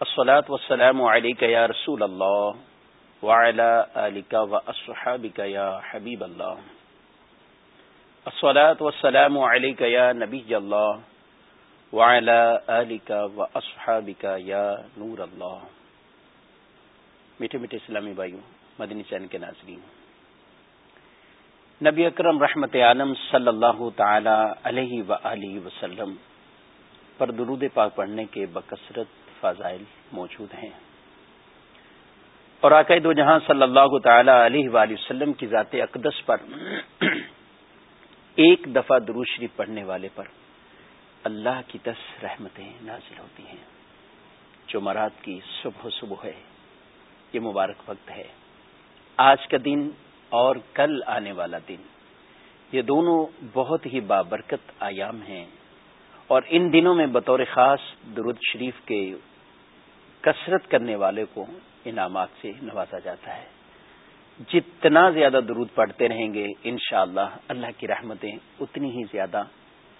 الصلاة والسلام عليك يا رسول الله وعلى آلك وأصحابك يا حبيب الله. الصلاة والسلام عليك يا نبي الله وعلى آلك وأصحابك يا نور الله. میٹھے میٹھے اسلامی بھائیوں، مدنی چین کے ناظرین، نبی اکرم رحمت عالم صلی اللہ تعالی علیہ و وسلم پر درود پاک پڑھنے کے بکثرت فضائل موجود ہیں۔ اور عقائد و جہاں صلی اللہ تعالی علیہ وآلہ وسلم کی ذات اقدس پر ایک دفعہ شریف پڑھنے والے پر اللہ کی دس رحمتیں نازل ہوتی ہیں۔ جو مراد کی صبح صبح ہے، یہ مبارک وقت ہے۔ آج کا دن اور کل آنے والا دن، یہ دونوں بہت ہی بابرکت آیام ہیں۔ اور ان دنوں میں بطور خاص درود شریف کے کثرت کرنے والے کو انعامات سے نوازا جاتا ہے۔ جتنا زیادہ درود پڑھتے رہیں گے، انشاءاللہ اللہ اللہ کی رحمتیں اتنی ہی زیادہ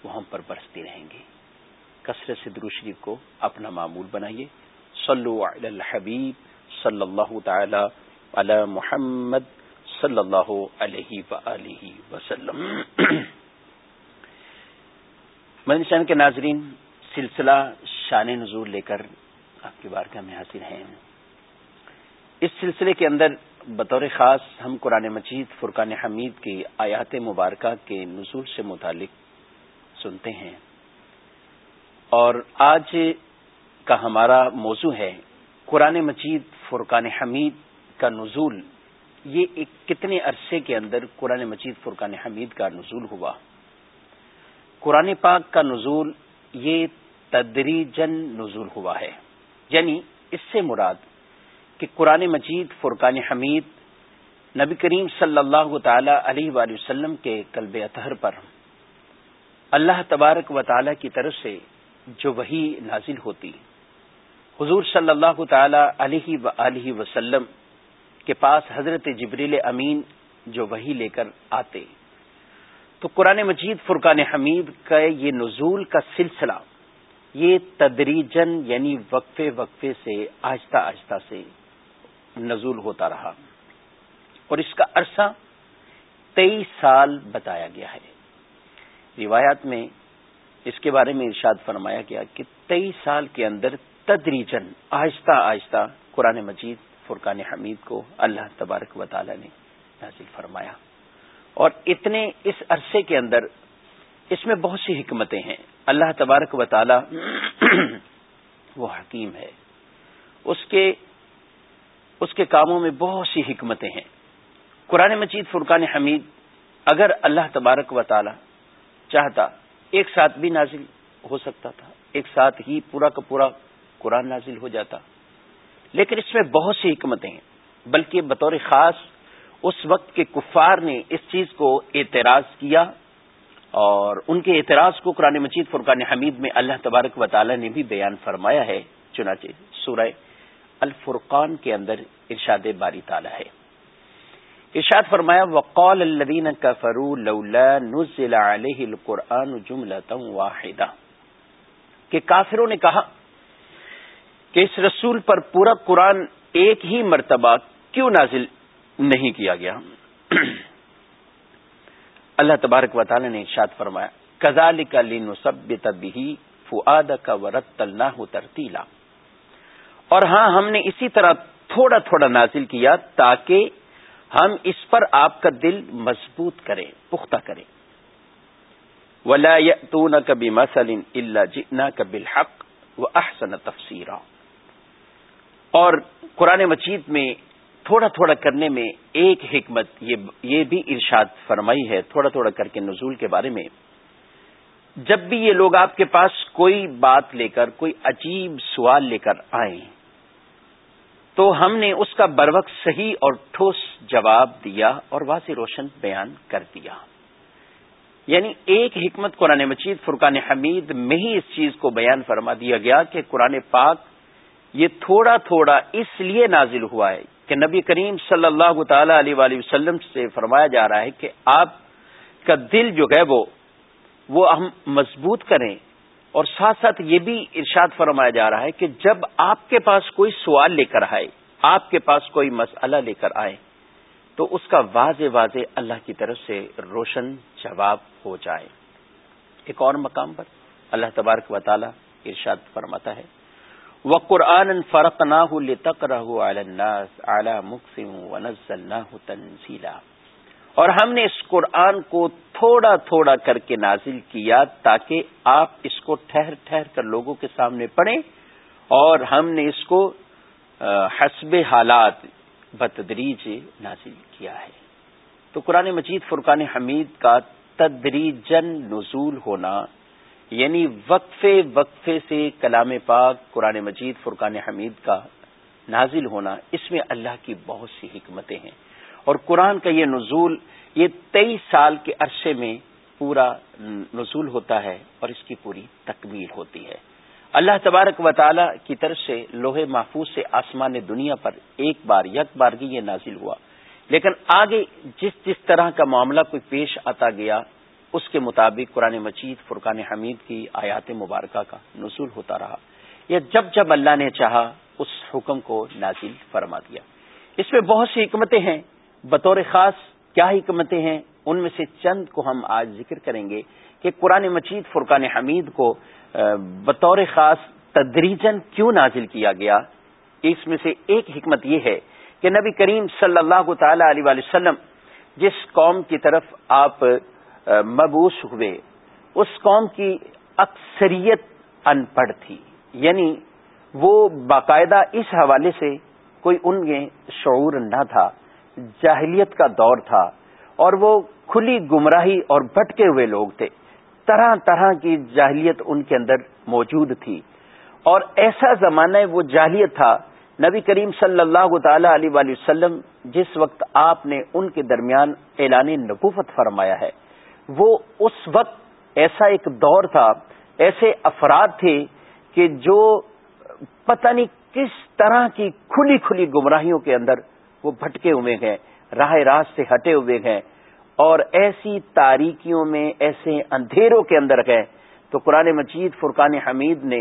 وہاں پر برستی رہیں گی۔ کثرت سے درود شریف کو اپنا معمول بنائیے۔ صلو علی الحبیب صلی اللہ تعالی علی محمد صلی اللہ علیہ وآلہ وسلم۔ مدنی کے ناظرین، سلسلہ شان نزول لے کر آپ کی بارگاہ میں حاصل ہیں۔ اس سلسلے کے اندر بطور خاص ہم قرآن مجید، فرقان حمید کی آیات مبارکہ کے نزول سے متعلق سنتے ہیں۔ اور آج کا ہمارا موضوع ہے قرآن مجید، فرقان حمید کا نزول۔ یہ ایک کتنے عرصے کے اندر قرآن مجید، فرقان حمید کا نزول ہوا۔ قرآن پاک کا نزول، یہ تدریجن نزول ہوا ہے۔ یعنی اس سے مراد کہ قرآن مجید، فرقان حمید، نبی کریم صلی اللہ تعالی علیہ وآلہ وسلم کے قلب اطہر پر اللہ تبارک و تعالی کی طرف سے جو وہی نازل ہوتی، حضور صلی اللہ تعالی علیہ و وسلم کے پاس حضرت جبریل امین جو وہی لے کر آتے۔ تو قرآن مجید، فرقان حمید کا یہ نزول کا سلسلہ یہ تدریجن یعنی وقفے وقفے سے آہستہ آہستہ سے نزول ہوتا رہا۔ اور اس کا عرصہ تیئیس سال بتایا گیا ہے۔ روایات میں اس کے بارے میں ارشاد فرمایا گیا کہ تیئیس سال کے اندر تدریجن آہستہ آہستہ قرآن مجید، فرقان حمید کو اللہ تبارک و تعالی نے نازل فرمایا۔ اور اتنے اس عرصے کے اندر اس میں بہت سی حکمتیں ہیں۔ اللہ تبارک و تعالی وہ حکیم ہے۔ اس کے اس کے کاموں میں بہت سی حکمتیں ہیں۔ قرآن مجید فرقان حمید اگر اللہ تبارک و تعالی چاہتا ایک ساتھ بھی نازل ہو سکتا تھا، ایک ساتھ ہی پورا کا پورا قرآن نازل ہو جاتا۔ لیکن اس میں بہت سی حکمتیں ہیں۔ بلکہ بطور خاص اس وقت کے کفار نے اس چیز کو اعتراض کیا اور ان کے اعتراض کو قرآن مجید فرقان حمید میں اللہ تبارک و تعالی نے بھی بیان فرمایا ہے۔ چنانچہ سورہ الفرقان کے اندر ارشاد باری تعالی ہے۔ ارشاد فرمایا، وقال الذين كفروا لولا نزل عليه القرآن جملة واحدة۔ کہ کافروں نے کہا کہ اس رسول پر پورا قرآن ایک ہی مرتبہ کیوں نازل نہیں کیا گیا؟ اللہ تبارک و تعالی نے ارشاد فرمایا کزال کا لین سب تبھی فعاد کا ورت اللہ ترتیلا. اور ہاں ہم نے اسی طرح تھوڑا تھوڑا نازل کیا تاکہ ہم اس پر آپ کا دل مضبوط کریں، پختہ کریں۔ ولا تو نہ کبھی مسلم اللہ جنا کبل حق و احسن تفسیرہ اور قرآن مجید میں تھوڑا تھوڑا کرنے میں ایک حکمت، یہ بھی ارشاد فرمائی ہے، تھوڑا تھوڑا کر کے نزول کے بارے میں۔ جب بھی یہ لوگ آپ کے پاس کوئی بات لے کر، کوئی عجیب سوال لے کر آئیں، تو ہم نے اس کا بروقت صحیح اور ٹھوس جواب دیا اور واضح روشن بیان کر دیا۔ یعنی ایک حکمت قرآن مجید، فرقان حمید میں ہی اس چیز کو بیان فرما دیا گیا کہ قرآن پاک یہ تھوڑا تھوڑا اس لیے نازل ہوا ہے کہ نبی کریم صلی اللہ تعالی علیہ وآلہ وسلم سے فرمایا جا رہا ہے کہ آپ کا دل جو ہے وہ وہ ہم مضبوط کریں۔ اور ساتھ ساتھ یہ بھی ارشاد فرمایا جا رہا ہے کہ جب آپ کے پاس کوئی سوال لے کر آئے، آپ کے پاس کوئی مسئلہ لے کر آئے، تو اس کا واضح واضح اللہ کی طرف سے روشن جواب ہو جائے۔ ایک اور مقام پر اللہ تبارک و تعالی ارشاد فرماتا ہے۔ وہ قرآن فرق نہ ہو تنزیلا اور ہم نے اس قرآن کو تھوڑا تھوڑا کر کے نازل کیا تاکہ آپ اس کو ٹھہر ٹھہر کر لوگوں کے سامنے پڑھیں۔ اور ہم نے اس کو حسب حالات بتدریج نازل کیا ہے۔ تو قرآن مجید فرقان حمید کا تدریجن نزول ہونا یعنی وقفے وقفے سے کلام پاک قرآن مجید فرقان حمید کا نازل ہونا، اس میں اللہ کی بہت سی حکمتیں ہیں۔ اور قرآن کا یہ نزول، یہ تیئیس سال کے عرصے میں پورا نزول ہوتا ہے اور اس کی پوری تکمیل ہوتی ہے۔ اللہ تبارک و تعالی کی طرف سے لوہے محفوظ سے آسمان دنیا پر ایک بار یک بار یہ نازل ہوا۔ لیکن آگے جس جس طرح کا معاملہ کوئی پیش آتا گیا اس کے مطابق قرآن مجید، فرقان حمید کی آیات مبارکہ کا نزول ہوتا رہا۔ یا جب جب اللہ نے چاہا، اس حکم کو نازل فرما دیا۔ اس میں بہت سی حکمتیں ہیں۔ بطور خاص کیا حکمتیں ہیں؟ ان میں سے چند کو ہم آج ذکر کریں گے کہ قرآن مجید، فرقان حمید کو بطور خاص تدریجن کیوں نازل کیا گیا؟ اس میں سے ایک حکمت یہ ہے کہ نبی کریم صلی اللہ تعالی علیہ وسلم جس قوم کی طرف آپ مبوس ہوئے۔ اس قوم کی اکثریت ان پڑھ تھی۔ یعنی وہ باقاعدہ اس حوالے سے کوئی ان میں شعور نہ تھا۔ جاہلیت کا دور تھا۔ اور وہ کھلی گمراہی اور بٹکے ہوئے لوگ تھے۔ طرح طرح کی جاہلیت ان کے اندر موجود تھی۔ اور ایسا زمانہ وہ جاہلیت تھا۔ نبی کریم صلی اللہ تعالی علیہ وآلہ وسلم جس وقت آپ نے ان کے درمیان اعلان نبوت فرمایا ہے۔ وہ اس وقت ایسا ایک دور تھا، ایسے افراد تھے کہ جو پتہ نہیں کس طرح کی کھلی کھلی گمراہیوں کے اندر وہ بھٹکے ہوئے ہیں، راہ راست سے ہٹے ہوئے ہیں۔ اور ایسی تاریکیوں میں، ایسے اندھیروں کے اندر گئے تو قرآن مجید فرقان حمید نے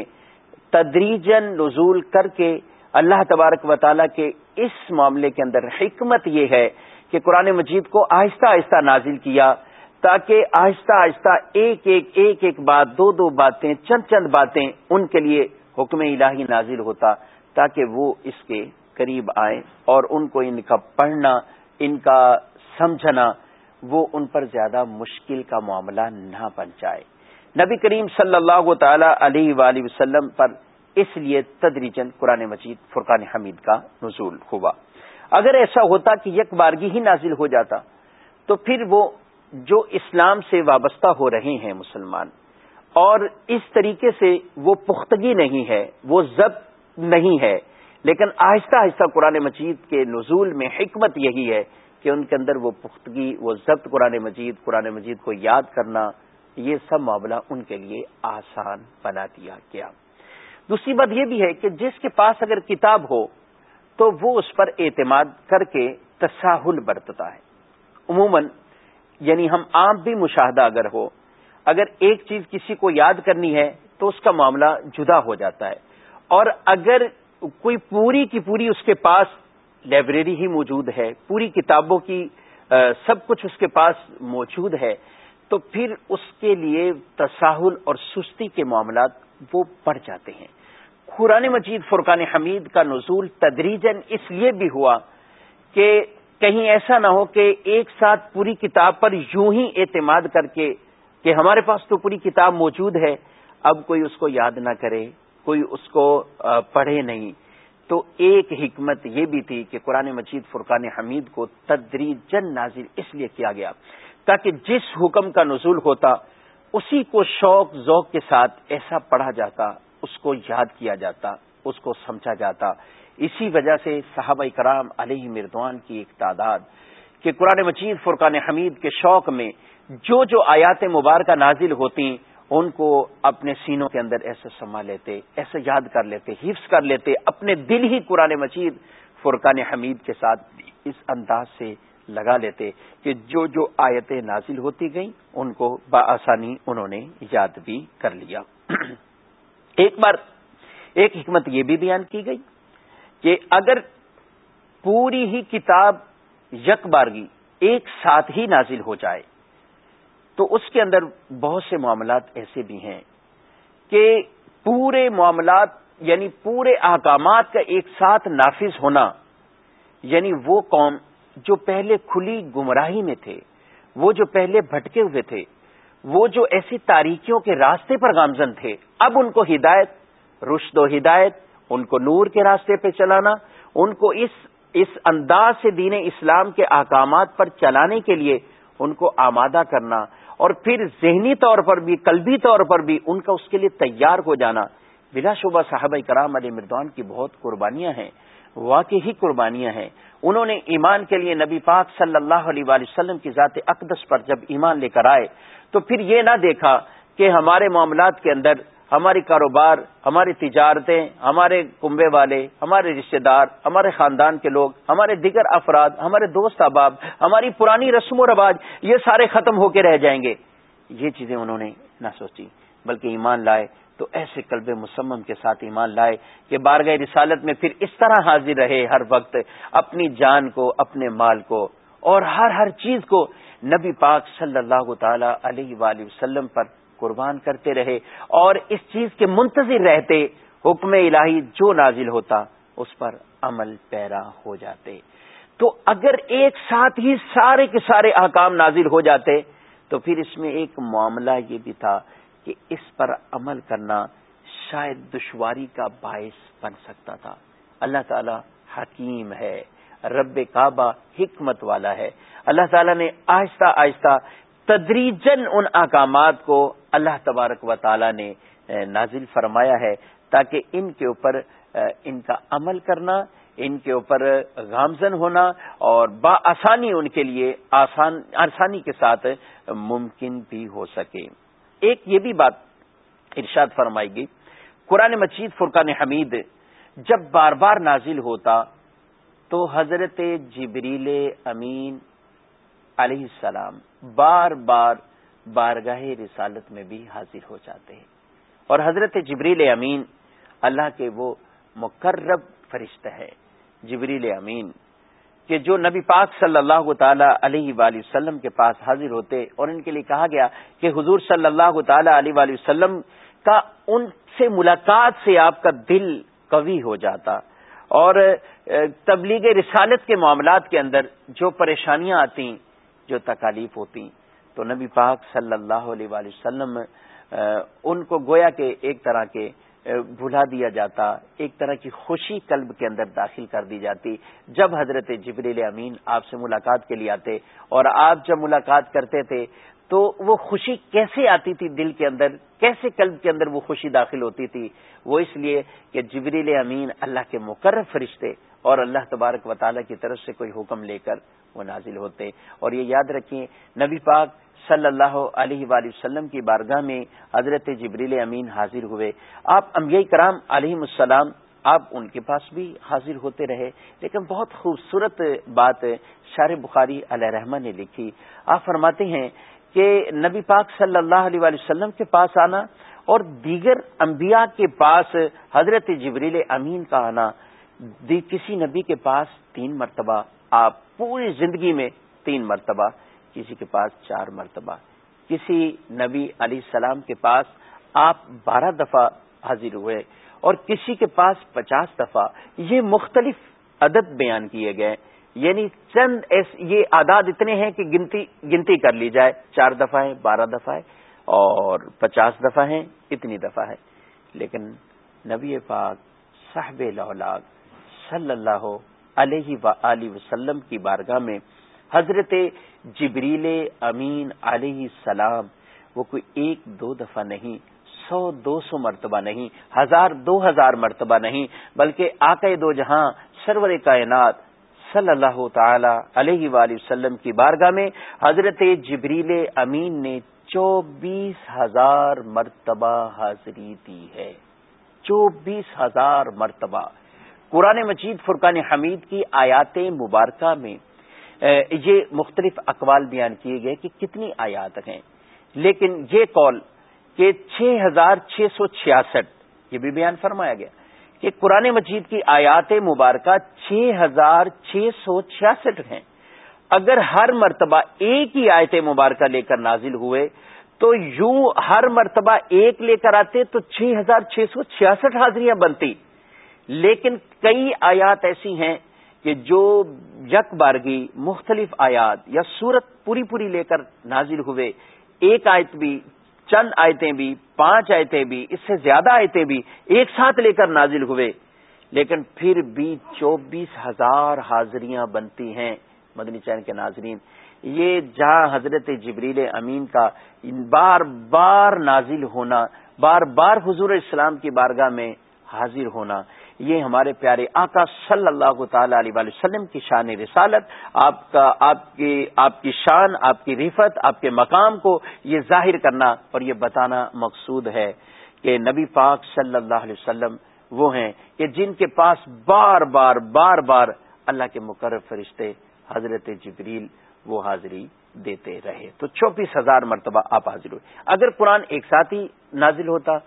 تدریجن نزول کر کے اللہ تبارک و تعالیٰ کے اس معاملے کے اندر حکمت یہ ہے کہ قرآن مجید کو آہستہ آہستہ نازل کیا۔ تاکہ آہستہ آہستہ ایک ایک ایک ایک بات، دو دو باتیں، چند چند باتیں ان کے لیے حکم الہی نازل ہوتا تاکہ وہ اس کے قریب آئیں اور ان کو ان کا پڑھنا، ان کا سمجھنا وہ ان پر زیادہ مشکل کا معاملہ نہ بن جائے۔ نبی کریم صلی اللہ تعالی علیہ وآلہ وسلم پر اس لیے تدریجن قرآن مجید، فرقان حمید کا نزول ہوا۔ اگر ایسا ہوتا کہ یک بارگی ہی نازل ہو جاتا تو پھر وہ جو اسلام سے وابستہ ہو رہے ہیں مسلمان، اور اس طریقے سے وہ پختگی نہیں ہے، وہ ضبط نہیں ہے۔ لیکن آہستہ آہستہ قرآن مجید کے نزول میں حکمت یہی ہے کہ ان کے اندر وہ پختگی، وہ ضبط قرآن مجید قرآن مجید کو یاد کرنا، یہ سب معاملہ ان کے لیے آسان بنا دیا گیا۔ دوسری بات یہ بھی ہے کہ جس کے پاس اگر کتاب ہو، تو وہ اس پر اعتماد کر کے تساہل برتتا ہے۔ عموماً یعنی ہم عام بھی مشاہدہ اگر ہو، اگر ایک چیز کسی کو یاد کرنی ہے تو اس کا معاملہ جدا ہو جاتا ہے۔ اور اگر کوئی پوری کی پوری اس کے پاس لائبریری ہی موجود ہے، پوری کتابوں کی سب کچھ اس کے پاس موجود ہے، تو پھر اس کے لیے تساہل اور سستی کے معاملات وہ بڑھ جاتے ہیں۔ قرآن مجید فرقان حمید کا نزول تدریجن اس لیے بھی ہوا کہ کہیں ایسا نہ ہو کہ ایک ساتھ پوری کتاب پر یوں ہی اعتماد کر کے کہ ہمارے پاس تو پوری کتاب موجود ہے، اب کوئی اس کو یاد نہ کرے، کوئی اس کو پڑھے نہیں۔ تو ایک حکمت یہ بھی تھی کہ قرآن مجید فرقان حمید کو تدریجن نازل اس لیے کیا گیا تاکہ جس حکم کا نزول ہوتا، اسی کو شوق، ذوق کے ساتھ ایسا پڑھا جاتا، اس کو یاد کیا جاتا، اس کو سمجھا جاتا۔ اسی وجہ سے صحابہ کرام علیہ مردوان کی ایک تعداد کہ قرآن مجید فرقان حمید کے شوق میں جو جو آیات مبارکہ نازل ہوتی ان کو اپنے سینوں کے اندر ایسے سما لیتے، ایسے یاد کر لیتے، حفظ کر لیتے، اپنے دل ہی قرآن مجید فرقان حمید کے ساتھ اس انداز سے لگا لیتے کہ جو جو آیتیں نازل ہوتی گئیں ان کو بآسانی انہوں نے یاد بھی کر لیا۔ ایک بار ایک حکمت یہ بھی بیان کی گئی کہ اگر پوری ہی کتاب یک بارگی ایک ساتھ ہی نازل ہو جائے، تو اس کے اندر بہت سے معاملات ایسے بھی ہیں کہ پورے معاملات یعنی پورے احکامات کا ایک ساتھ نافذ ہونا یعنی وہ قوم جو پہلے کھلی گمراہی میں تھے، وہ جو پہلے بھٹکے ہوئے تھے، وہ جو ایسی تاریکیوں کے راستے پر گامزن تھے، اب ان کو ہدایت، رشد و ہدایت ان کو نور کے راستے پہ چلانا، ان کو اس اس انداز سے دین اسلام کے احکامات پر چلانے کے لیے ان کو آمادہ کرنا اور پھر ذہنی طور پر بھی، قلبی طور پر بھی ان کا اس کے لیے تیار ہو جانا۔ بلا شبہ صاحب کرام علی مردوان کی بہت قربانیاں ہیں، واقعی قربانیاں ہیں۔ انہوں نے ایمان کے لیے نبی پاک صلی اللہ علیہ وآلہ وسلم کی ذات اقدس پر جب ایمان لے کر آئے، تو پھر یہ نہ دیکھا کہ ہمارے معاملات کے اندر ہماری کاروبار، ہماری تجارتیں، ہمارے کنبے والے، ہمارے رشتہ دار، ہمارے خاندان کے لوگ، ہمارے دیگر افراد، ہمارے دوست احباب، ہماری پرانی رسم و رواج، یہ سارے ختم ہو کے رہ جائیں گے۔ یہ چیزیں انہوں نے نہ سوچی بلکہ ایمان لائے تو ایسے قلب مسمم کے ساتھ ایمان لائے کہ بارگاہ رسالت میں پھر اس طرح حاضر رہے ہر وقت اپنی جان کو، اپنے مال کو اور ہر ہر چیز کو نبی پاک صلی اللہ تعالی علیہ وآلہ وسلم پر قربان کرتے رہے اور اس چیز کے منتظر رہتے، حکم الہی جو نازل ہوتا، اس پر عمل پیرا ہو جاتے۔ تو اگر ایک ساتھ ہی سارے کے سارے احکام نازل ہو جاتے، تو پھر اس میں ایک معاملہ یہ بھی تھا کہ اس پر عمل کرنا شاید دشواری کا باعث بن سکتا تھا۔ اللہ تعالی حکیم ہے، رب کعبہ حکمت والا ہے۔ اللہ تعالیٰ نے آہستہ آہستہ تدریجن ان احکامات کو اللہ تبارک و تعالی نے نازل فرمایا ہے تاکہ ان کے اوپر ان کا عمل کرنا، ان کے اوپر گامزن ہونا اور با آسانی ان کے لیے آسان، آسانی کے ساتھ ممکن بھی ہو سکے۔ ایک یہ بھی بات ارشاد فرمائی گئی، قرآن مجید فرقان حمید جب بار بار نازل ہوتا تو حضرت جبریل امین علیہ السلام بار بار بارگاہ رسالت میں بھی حاضر ہو جاتے ہیں۔ اور حضرت جبریل امین اللہ کے وہ مقرب فرشتہ ہے۔ جبریل امین کہ جو نبی پاک صلی اللہ تعالی علیہ وآلہ وسلم کے پاس حاضر ہوتے اور ان کے لیے کہا گیا کہ حضور صلی اللہ تعالی علیہ وآلہ وسلم کا ان سے ملاقات سے آپ کا دل قوی ہو جاتا۔ اور تبلیغ رسالت کے معاملات کے اندر جو پریشانیاں آتی جو تکالیف ہوتی تو نبی پاک صلی اللہ علیہ وآلہ وسلم ان کو گویا کہ ایک طرح کے بھلا دیا جاتا، ایک طرح کی خوشی قلب کے اندر داخل کر دی جاتی۔ جب حضرت جبریل امین آپ سے ملاقات کے لیے آتے اور آپ جب ملاقات کرتے تھے، تو وہ خوشی کیسے آتی تھی دل کے اندر؟ کیسے قلب کے اندر وہ خوشی داخل ہوتی تھی؟ وہ اس لیے کہ جبریل امین اللہ کے مقرر فرشتے اور اللہ تبارک و تعالیٰ کی طرف سے کوئی حکم لے کر وہ نازل ہوتے اور یہ یاد رکھیں نبی پاک صلی اللہ علیہ وآلہ وسلم کی بارگاہ میں حضرت جبریل امین حاضر ہوئے۔ آپ انبیاء کرام علیہ السلام آپ ان کے پاس بھی حاضر ہوتے رہے، لیکن بہت خوبصورت بات شار بخاری علیہ رحمان نے لکھی۔ آپ فرماتے ہیں کہ نبی پاک صلی اللہ علیہ وآلہ وسلم کے پاس آنا اور دیگر انبیاء کے پاس حضرت جبریل امین کا آنا کسی نبی کے پاس تین مرتبہ، آپ پوری زندگی میں تین مرتبہ، کسی کے پاس چار مرتبہ۔ کسی نبی علیہ السلام کے پاس آپ بارہ دفعہ حاضر ہوئے اور کسی کے پاس پچاس دفعہ۔ یہ مختلف عدد بیان کیے گئے۔ یعنی چند ایس، یہ آداد اتنے ہیں کہ گنتی گنتی کر لی جائے۔ چار دفعہ ہیں، بارہ دفعہ ہے اور پچاس دفعہ ہیں، اتنی دفعہ ہے۔ لیکن نبی پاک، صاحب صلی اللہ علیہ و وسلم کی بارگاہ میں حضرت جبریل امین علیہ السلام، وہ کوئی ایک دو دفعہ نہیں، سو دو سو مرتبہ نہیں، ہزار دو ہزار مرتبہ نہیں، بلکہ آقا دو جہاں، سرور کائنات صلی اللہ تعالی علیہ وآلہ وسلم کی بارگاہ میں حضرت جبریل امین نے چوبیس ہزار مرتبہ حاضری دی ہے۔ چوبیس ہزار مرتبہ۔ قرآن مجید فرقان حمید کی آیات مبارکہ میں یہ مختلف اقوال بیان کیے گئے کہ کتنی آیات ہیں۔ لیکن یہ قول کہ چھ ہزار چھ سو چھیاسٹھ، یہ بھی بیان فرمایا گیا کہ قرآن مجید کی آیات مبارکہ چھ ہزار چھ سو چھیاسٹھ ہیں۔ اگر ہر مرتبہ ایک ہی آیت مبارکہ لے کر نازل ہوئے، تو یوں ہر مرتبہ ایک لے کر آتے تو چھ ہزار چھ سو چھیاسٹھ حاضریاں بنتی۔ لیکن کئی آیات ایسی ہیں کہ جو یک بارگی مختلف آیات یا صورت پوری پوری لے کر نازل ہوئے، ایک آیت بھی، چند آیتیں بھی، پانچ آیتیں بھی، اس سے زیادہ آیتیں بھی ایک ساتھ لے کر نازل ہوئے۔ لیکن پھر بھی چوبیس ہزار حاضریاں بنتی ہیں مدنی چین کے ناظرین۔ یہ جہاں حضرت جبریل امین کا بار بار نازل ہونا، بار بار حضور اسلام کی بارگاہ میں حاضر ہونا یہ ہمارے پیارے آقا صلی اللہ تعالی علیہ وسلم کی شان رسالت، آپ کا، آپ کی آپ کی شان، آپ کی رفت، آپ کے مقام کو یہ ظاہر کرنا اور یہ بتانا مقصود ہے کہ نبی پاک صلی اللہ علیہ وسلم وہ ہیں کہ جن کے پاس بار بار بار بار اللہ کے مقرر فرشتے حضرت جبریل وہ حاضری دیتے رہے۔ تو چوبیس ہزار مرتبہ آپ حاضر ہوئے۔ اگر قرآن ایک ساتھ ہی نازل ہوتا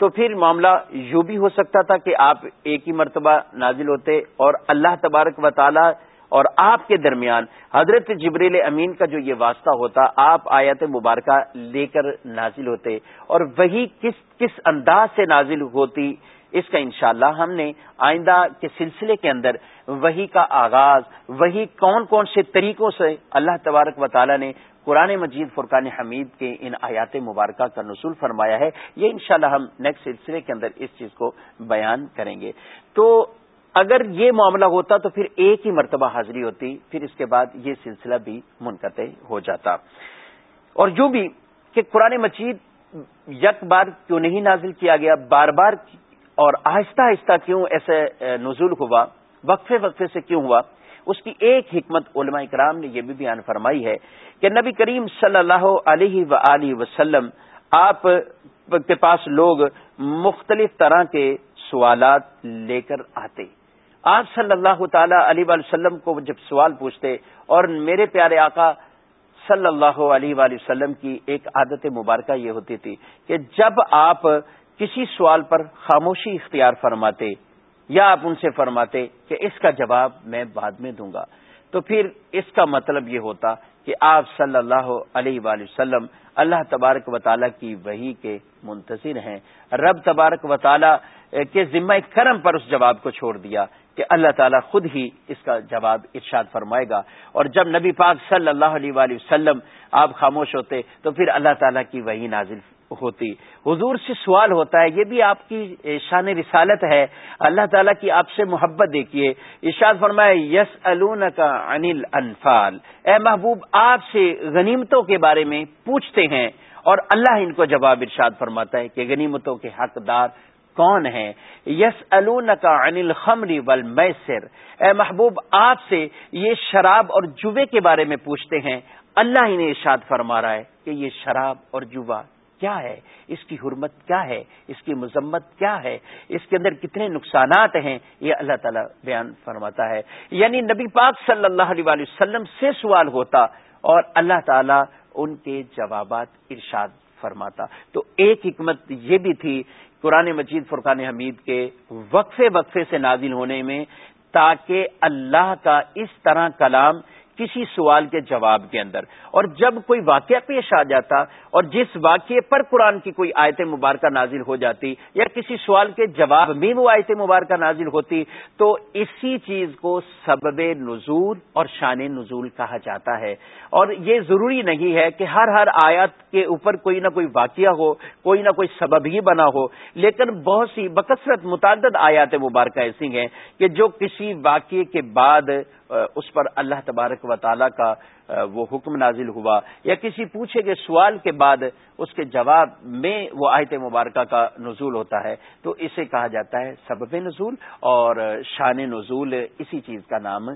تو پھر معاملہ یوں بھی ہو سکتا تھا کہ آپ ایک ہی مرتبہ نازل ہوتے اور اللہ تبارک و تعالی اور آپ کے درمیان حضرت جبریل امین کا جو یہ واسطہ ہوتا، آپ آیت مبارکہ لے کر نازل ہوتے اور وہی کس کس انداز سے نازل ہوتی اس کا انشاءاللہ ہم نے آئندہ کے سلسلے کے اندر وہی کا آغاز، وہی کون کون سے طریقوں سے اللہ تبارک و تعالی نے قرآن مجید، فرقان حمید کے ان آیات مبارکہ کا نصول فرمایا ہے، یہ انشاءاللہ ہم نیکسٹ سلسلے کے اندر اس چیز کو بیان کریں گے۔ تو اگر یہ معاملہ ہوتا تو پھر ایک ہی مرتبہ حاضری ہوتی، پھر اس کے بعد یہ سلسلہ بھی منقطع ہو جاتا۔ اور جو بھی کہ قرآن مجید یک بار کیوں نہیں نازل کیا گیا، بار بار اور آہستہ آہستہ کیوں ایسے نزول ہوا؟ وقفے وقفے سے کیوں ہوا؟ اس کی ایک حکمت علماء کرام نے یہ بھی بیان فرمائی ہے کہ نبی کریم صلی اللہ علیہ و وسلم، آپ کے پاس لوگ مختلف طرح کے سوالات لے کر آتے۔ آپ صلی اللہ تعالی علیہ وسلم کو جب سوال پوچھتے، اور میرے پیارے آقا صلی اللہ علیہ وآلہ وسلم کی ایک عادت مبارکہ یہ ہوتی تھی کہ جب آپ کسی سوال پر خاموشی اختیار فرماتے یا آپ ان سے فرماتے کہ اس کا جواب میں بعد میں دوں گا۔ تو پھر اس کا مطلب یہ ہوتا کہ آپ صلی اللہ علیہ وآلہ وسلم اللہ تبارک و تعالیٰ کی وہی کے منتظر ہیں۔ رب تبارک و تعالیٰ کے ذمہ کرم پر اس جواب کو چھوڑ دیا کہ اللہ تعالیٰ خود ہی اس کا جواب ارشاد فرمائے گا۔ اور جب نبی پاک صلی اللہ علیہ وآلہ وسلم آپ خاموش ہوتے تو پھر اللہ تعالیٰ کی وہی نازل ہوتی۔ حضور سے سوال ہوتا ہے، یہ بھی آپ کی شان رسالت ہے۔ اللہ تعالیٰ کی آپ سے محبت دیکھیے۔ ارشاد فرمائے یس الون کا انل انفال اے محبوب، آپ سے غنیمتوں کے بارے میں پوچھتے ہیں اور اللہ ان کو جواب ارشاد فرماتا ہے کہ غنیمتوں کے حقدار کون ہیں۔ یس الون کا انل خمری ول اے محبوب، آپ سے یہ شراب اور جوے کے بارے میں پوچھتے ہیں۔ اللہ انہیں ارشاد فرما رہا ہے کہ یہ شراب اور جوا کیا ہے؟ اس کی حرمت کیا ہے؟ اس کی مذمت کیا ہے؟ اس کے اندر کتنے نقصانات ہیں؟ یہ اللہ تعالیٰ بیان فرماتا ہے۔ یعنی نبی پاک صلی اللہ علیہ وسلم سے سوال ہوتا اور اللہ تعالیٰ ان کے جوابات ارشاد فرماتا۔ تو ایک حکمت یہ بھی تھی، قرآن مجید فرقان حمید کے وقفے وقفے سے نازل ہونے میں تاکہ اللہ کا اس طرح کلام کسی سوال کے جواب کے اندر۔ اور جب کوئی واقعہ پیش آ جاتا اور جس واقعے پر قرآن کی کوئی آیت مبارکہ نازل ہو جاتی یا کسی سوال کے جواب میں وہ آیت مبارکہ نازل ہوتی، تو اسی چیز کو سبب نزول اور شان نزول کہا جاتا ہے۔ اور یہ ضروری نہیں ہے کہ ہر ہر آیات کے اوپر کوئی نہ کوئی واقعہ ہو، کوئی نہ کوئی سبب ہی بنا ہو، لیکن بہت سی بکثرت متعدد آیات مبارکہ ایسی ہیں کہ جو کسی واقعے کے بعد اس پر اللہ تبارک و تعالیٰ کا وہ حکم نازل ہوا۔ یا کسی پوچھے گئے سوال کے بعد اس کے جواب میں وہ آیت مبارکہ کا نزول ہوتا ہے، تو اسے کہا جاتا ہے سبب نزول اور شان نزول، اسی چیز کا نام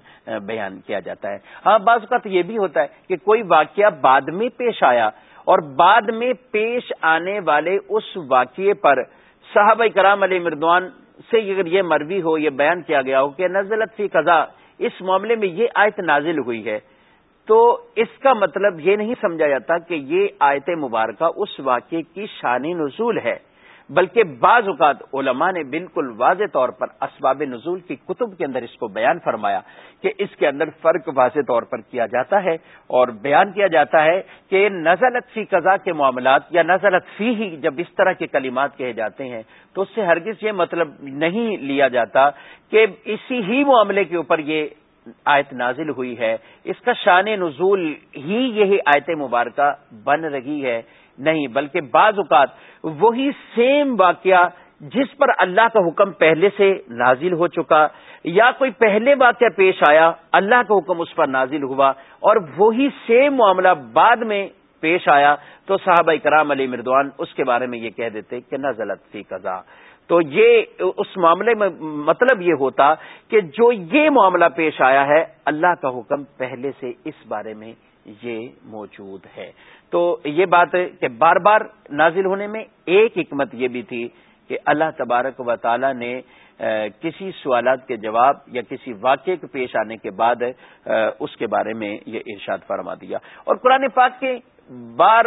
بیان کیا جاتا ہے۔ ہاں بعض اوقات یہ بھی ہوتا ہے کہ کوئی واقعہ بعد میں پیش آیا اور بعد میں پیش آنے والے اس واقعے پر صحابہ کرام علیہ مردوان سے اگر یہ مروی ہو، یہ بیان کیا گیا ہو کہ نزلت فی قضا اس معاملے میں یہ آیت نازل ہوئی ہے۔ تو اس کا مطلب یہ نہیں سمجھا جاتا کہ یہ آیت مبارکہ اس واقعے کی شان نزول ہے۔ بلکہ بعض اوقات علماء نے بالکل واضح طور پر اسباب نزول کی کتب کے اندر اس کو بیان فرمایا کہ اس کے اندر فرق واضح طور پر کیا جاتا ہے اور بیان کیا جاتا ہے کہ نزلت فی قضا کے معاملات یا نزلت فی ہی جب اس طرح کے کلمات کہے جاتے ہیں تو اس سے ہرگز یہ مطلب نہیں لیا جاتا کہ اسی ہی معاملے کے اوپر یہ آیت نازل ہوئی ہے۔ اس کا شان نزول ہی یہی آیت مبارکہ بن رہی ہے۔ نہیں، بلکہ بعض اوقات وہی سیم واقعہ جس پر اللہ کا حکم پہلے سے نازل ہو چکا یا کوئی پہلے واقعہ پیش آیا، اللہ کا حکم اس پر نازل ہوا اور وہی سیم معاملہ بعد میں پیش آیا۔ تو صحابہ کرام علی مردوان اس کے بارے میں یہ کہہ دیتے کہ نہ فی قضا تو یہ اس معاملے میں مطلب یہ ہوتا کہ جو یہ معاملہ پیش آیا ہے، اللہ کا حکم پہلے سے اس بارے میں یہ موجود ہے۔ تو یہ بات کہ بار بار نازل ہونے میں ایک حکمت یہ بھی تھی کہ اللہ تبارک و تعالی نے کسی سوالات کے جواب یا کسی واقعے کے پیش آنے کے بعد اس کے بارے میں یہ ارشاد فرما دیا۔ اور قرآن پاک کے بار،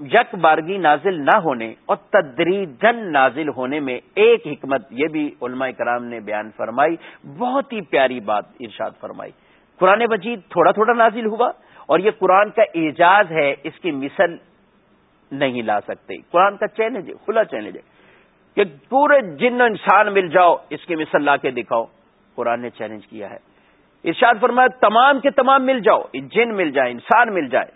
یک بارگی نازل نہ ہونے اور تدریجن نازل ہونے میں ایک حکمت یہ بھی علماء کرام نے بیان فرمائی۔ بہت ہی پیاری بات ارشاد فرمائی۔ قرآن مجید تھوڑا تھوڑا نازل ہوا۔ اور یہ قرآن کا اعجاز ہے، اس کی مثل نہیں لا سکتے۔ قرآن کا چیلنج ہے جی، کھلا چیلنج ہے جی۔ کہ پورے جن انسان مل جاؤ، اس کی مثل لا کے دکھاؤ۔ قرآن نے چیلنج کیا ہے۔ ارشاد فرمایا، تمام کے تمام مل جاؤ، جن مل جائے انسان مل جائے۔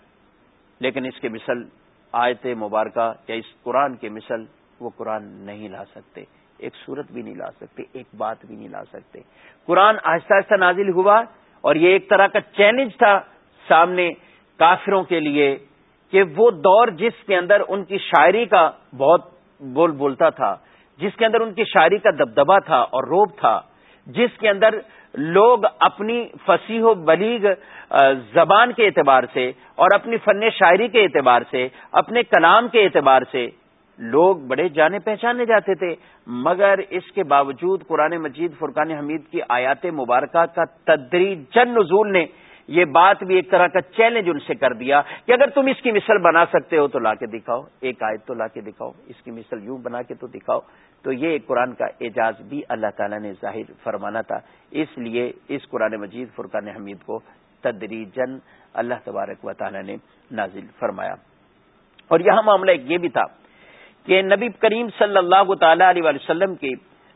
لیکن اس کی مثل آیت مبارکہ یا اس قرآن کی مثل وہ قرآن نہیں لا سکتے۔ ایک صورت بھی نہیں لا سکتے، ایک بات بھی نہیں لا سکتے۔ قرآن آہستہ آہستہ نازل ہوا اور یہ ایک طرح کا چیلنج تھا۔ سامنے کافروں کے لیے کہ وہ دور جس کے اندر ان کی شاعری کا بہت بول بولتا تھا، جس کے اندر ان کی شاعری کا دبدبا تھا اور روب تھا، جس کے اندر لوگ اپنی فصیح و بلیغ زبان کے اعتبار سے اور اپنی فن شاعری کے اعتبار سے، اپنے کلام کے اعتبار سے لوگ بڑے جانے پہچانے جاتے تھے۔ مگر اس کے باوجود قرآن مجید فرقان حمید کی آیات مبارکہ کا تدری جن نزول نے یہ بات بھی ایک طرح کا چیلنج ان سے کر دیا کہ اگر تم اس کی مثل بنا سکتے ہو تو لا کے دکھاؤ، ایک آیت تو لا کے دکھاؤ، اس کی مثل یوں بنا کے تو دکھاؤ۔ تو یہ قرآن کا اعجاز بھی اللہ تعالیٰ نے ظاہر فرمانا تھا۔ اس لیے اس قرآن مجید فرقان حمید کو تدریجن اللہ تبارک و تعالیٰ نے نازل فرمایا۔ اور یہاں معاملہ ایک یہ بھی تھا کہ نبی کریم صلی اللہ تعالی علیہ وسلم کے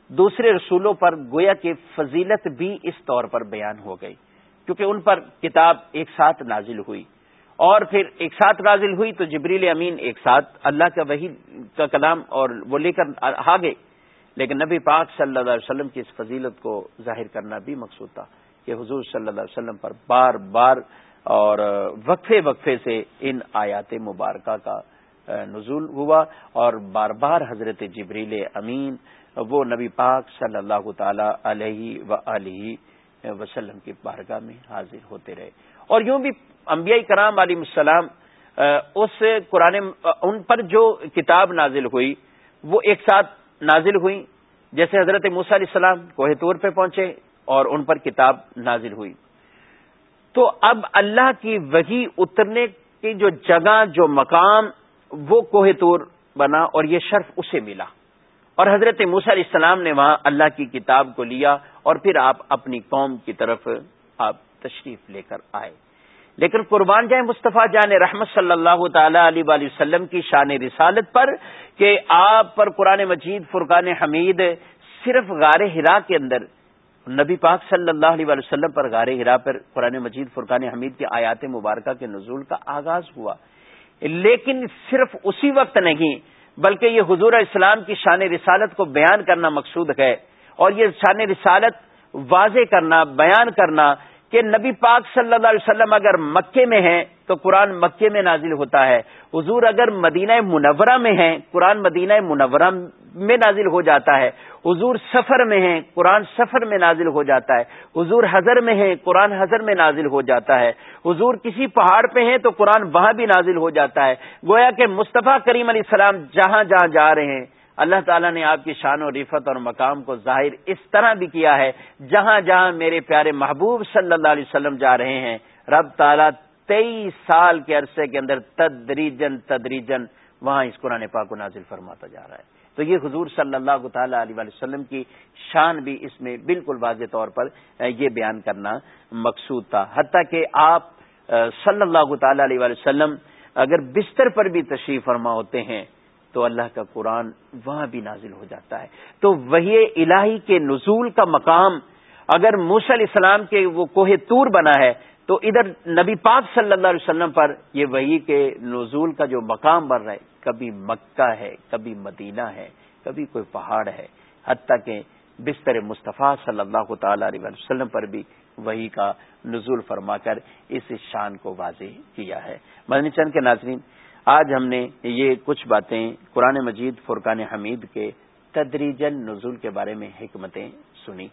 دوسرے رسولوں پر گویا کہ فضیلت بھی اس طور پر بیان ہو گئی۔ کیونکہ ان پر کتاب ایک ساتھ نازل ہوئی۔ اور پھر ایک ساتھ نازل ہوئی تو جبریل امین ایک ساتھ اللہ کا وہی کا کلام اور وہ لے کر آ گئے۔ لیکن نبی پاک صلی اللہ علیہ وسلم کی اس فضیلت کو ظاہر کرنا بھی مقصود تھا کہ حضور صلی اللہ علیہ وسلم پر بار بار اور وقفے وقفے سے ان آیات مبارکہ کا نزول ہوا اور بار بار حضرت جبریل امین، وہ نبی پاک صلی اللہ تعالی علیہ و علیہ وسلم کی بارگاہ میں حاضر ہوتے رہے۔ اور یوں بھی انبیاء کرام علیہ السلام اس قرآن ان پر جو کتاب نازل ہوئی، وہ ایک ساتھ نازل ہوئی۔ جیسے حضرت موسیٰ علیہ السلام کوہ طور پہ پہنچے اور ان پر کتاب نازل ہوئی۔ تو اب اللہ کی وہی اترنے کی جو جگہ، جو مقام، وہ کوہ طور بنا اور یہ شرف اسے ملا۔ اور حضرت موسیٰ علیہ السلام نے وہاں اللہ کی کتاب کو لیا اور پھر آپ اپنی قوم کی طرف آپ تشریف لے کر آئے۔ لیکن قربان جائیں مصطفیٰ جان رحمت صلی اللہ تعالی علیہ وسلم کی شان رسالت پر کہ آپ پر قرآن مجید، فرقان حمید صرف غار ہرا کے اندر، نبی پاک صلی اللہ علیہ وسلم پر غار ہرا پر قرآن مجید، فرقان حمید کی آیات مبارکہ کے نزول کا آغاز ہوا۔ لیکن صرف اسی وقت نہیں بلکہ یہ حضور اسلام کی شان رسالت کو بیان کرنا مقصود ہے اور یہ شان رسالت واضح کرنا، بیان کرنا کہ نبی پاک صلی اللہ علیہ وسلم اگر مکے میں ہیں تو قرآن مکے میں نازل ہوتا ہے۔ حضور اگر مدینہ منورہ میں ہیں، قرآن مدینہ منورہ میں نازل ہو جاتا ہے۔ حضور سفر میں ہیں، قرآن سفر میں نازل ہو جاتا ہے۔ حضور حضر میں ہیں، قرآن حضر میں نازل ہو جاتا ہے۔ حضور کسی پہاڑ پہ ہیں تو قرآن وہاں بھی نازل ہو جاتا ہے۔ گویا کہ مصطفیٰ کریم علیہ السلام جہاں جہاں جا رہے ہیں، اللہ تعالیٰ نے آپ کی شان و رفت اور مقام کو ظاہر اس طرح بھی کیا ہے، جہاں جہاں میرے پیارے محبوب صلی اللہ علیہ وسلم جا رہے ہیں۔ رب تعالیٰ تیئیس سال کے عرصے کے اندر تدریجن تدریجن وہاں اس قرآن پاک کو نازل فرماتا جا رہا ہے۔ تو یہ حضور صلی اللہ تعالی علیہ وسلم کی شان بھی اس میں بالکل واضح طور پر یہ بیان کرنا مقصود تھا۔ حتیٰ کہ آپ صلی اللہ تعالی علیہ وسلم اگر بستر پر بھی تشریف فرما ہوتے ہیں تو اللہ کا قرآن وہاں بھی نازل ہو جاتا ہے۔ تو وہی الہی کے نزول کا مقام، اگر موسل اسلام کے وہ کوہ تور بنا ہے تو ادھر نبی پاک صلی اللہ علیہ وسلم پر یہ وہی کے نزول کا جو مقام بن رہا ہے، کبھی مکہ ہے، کبھی مدینہ ہے، کبھی کوئی پہاڑ ہے، حتیٰ کہ بستر مصطفیٰ صلی اللہ تعالی علیہ وسلم پر بھی وہی کا نزول فرما کر اس شان کو واضح کیا ہے۔ مدنی چند کے ناظرین، آج ہم نے یہ کچھ باتیں قرآن مجید، فرقان حمید کے تدریجن نزول کے بارے میں حکمتیں سنی۔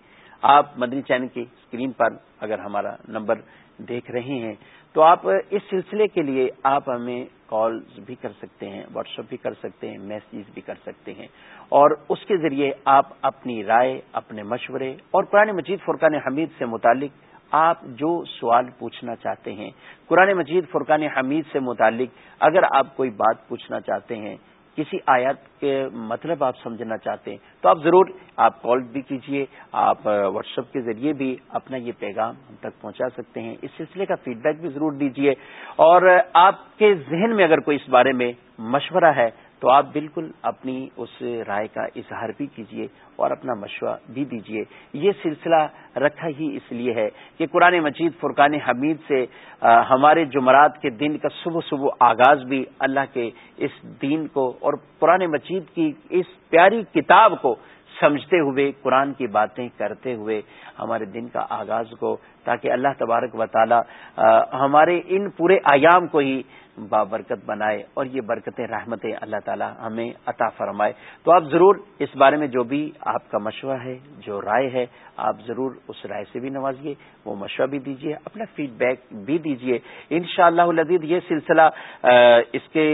آپ مدنی چینل کی اسکرین پر اگر ہمارا نمبر دیکھ رہے ہیں، تو آپ اس سلسلے کے لیے آپ ہمیں کال بھی کر سکتے ہیں واٹس ایپ بھی کر سکتے ہیں میسیج بھی کر سکتے ہیں۔ اور اس کے ذریعے آپ اپنی رائے، اپنے مشورے اور قرآن مجید فرقان حمید سے متعلق آپ جو سوال پوچھنا چاہتے ہیں، قرآن مجید فرقان حمید سے متعلق اگر آپ کوئی بات پوچھنا چاہتے ہیں کسی آیات کے مطلب آپ سمجھنا چاہتے ہیں، تو آپ ضرور آپ کال بھی کیجیے، آپ واٹس ایپ کے ذریعے بھی اپنا یہ پیغام ہم تک پہنچا سکتے ہیں۔ اس سلسلے کا فیڈ بیک بھی ضرور دیجیے۔ اور آپ کے ذہن میں اگر کوئی اس بارے میں مشورہ ہے تو آپ بالکل اپنی اس رائے کا اظہار بھی کیجیے اور اپنا مشورہ بھی دیجیے یہ سلسلہ رکھا ہی اس لیے ہے کہ قرآن مجید فرقان حمید سے ہمارے جمعرات کے دن کا صبح صبح آغاز بھی اللہ کے اس دین کو اور قرآن مجید کی اس پیاری کتاب کو سمجھتے ہوئے، قرآن کی باتیں کرتے ہوئے ہمارے دن کا آغاز کو، تاکہ اللہ تبارک و تعالی ہمارے ان پورے آیام کو ہی بابرکت بنائے اور یہ برکتیں رحمتیں اللہ تعالی ہمیں عطا فرمائے۔ تو آپ ضرور اس بارے میں جو بھی آپ کا مشورہ ہے، جو رائے ہے، آپ ضرور اس رائے سے بھی نوازیے، وہ مشورہ بھی دیجیے، اپنا فیڈ بیک بھی دیجیے۔ ان شاء اللہ یہ سلسلہ اس کے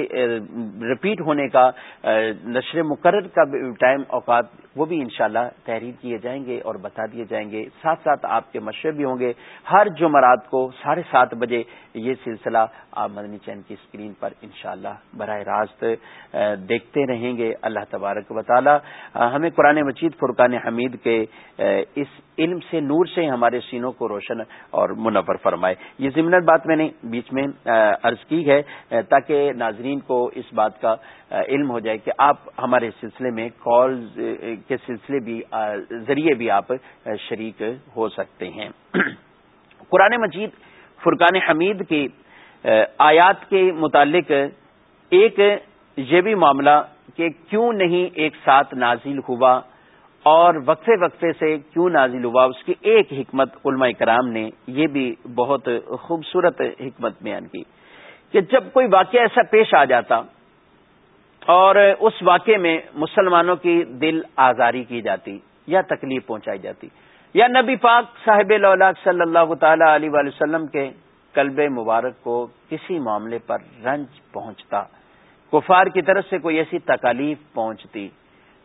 رپیٹ ہونے کا نشر مقرر کا ٹائم اوقات، وہ بھی انشاءاللہ تحریر کیے جائیں گے اور بتا دیے جائیں گے۔ ساتھ ساتھ آپ کے مشورے بھی ہوں گے۔ ہر جمعرات کو ساڑھے سات بجے یہ سلسلہ آپ مدنی چین کی اسکرین پر انشاءاللہ براہ راست دیکھتے رہیں گے۔ اللہ تبارک و تعالی ہمیں قرآن مجید فرقان حمید کے اس علم سے نور سے ہمارے سینوں کو روشن اور منور فرمائے۔ یہ ضمن بات میں نے بیچ میں عرض کی ہے تاکہ ناظرین کو اس بات کا علم ہو جائے کہ آپ ہمارے سلسلے میں کال کے سلسلے بھی ذریعے بھی آپ شریک ہو سکتے ہیں۔ قرآن مجید فرقان حمید کی آیات کے متعلق ایک یہ بھی معاملہ کہ کیوں نہیں ایک ساتھ نازل ہوا اور وقفے وقفے سے کیوں نازل ہوا، اس کی ایک حکمت علماء کرام نے یہ بھی بہت خوبصورت حکمت بیان کی کہ جب کوئی واقعہ ایسا پیش آ جاتا اور اس واقعے میں مسلمانوں کی دل آزاری کی جاتی یا تکلیف پہنچائی جاتی یا نبی پاک صاحب صلی اللہ تعالی علیہ وسلم کے کلب مبارک کو کسی معاملے پر رنج پہنچتا۔ کفار کی طرف سے کوئی ایسی تکالیف پہنچتی۔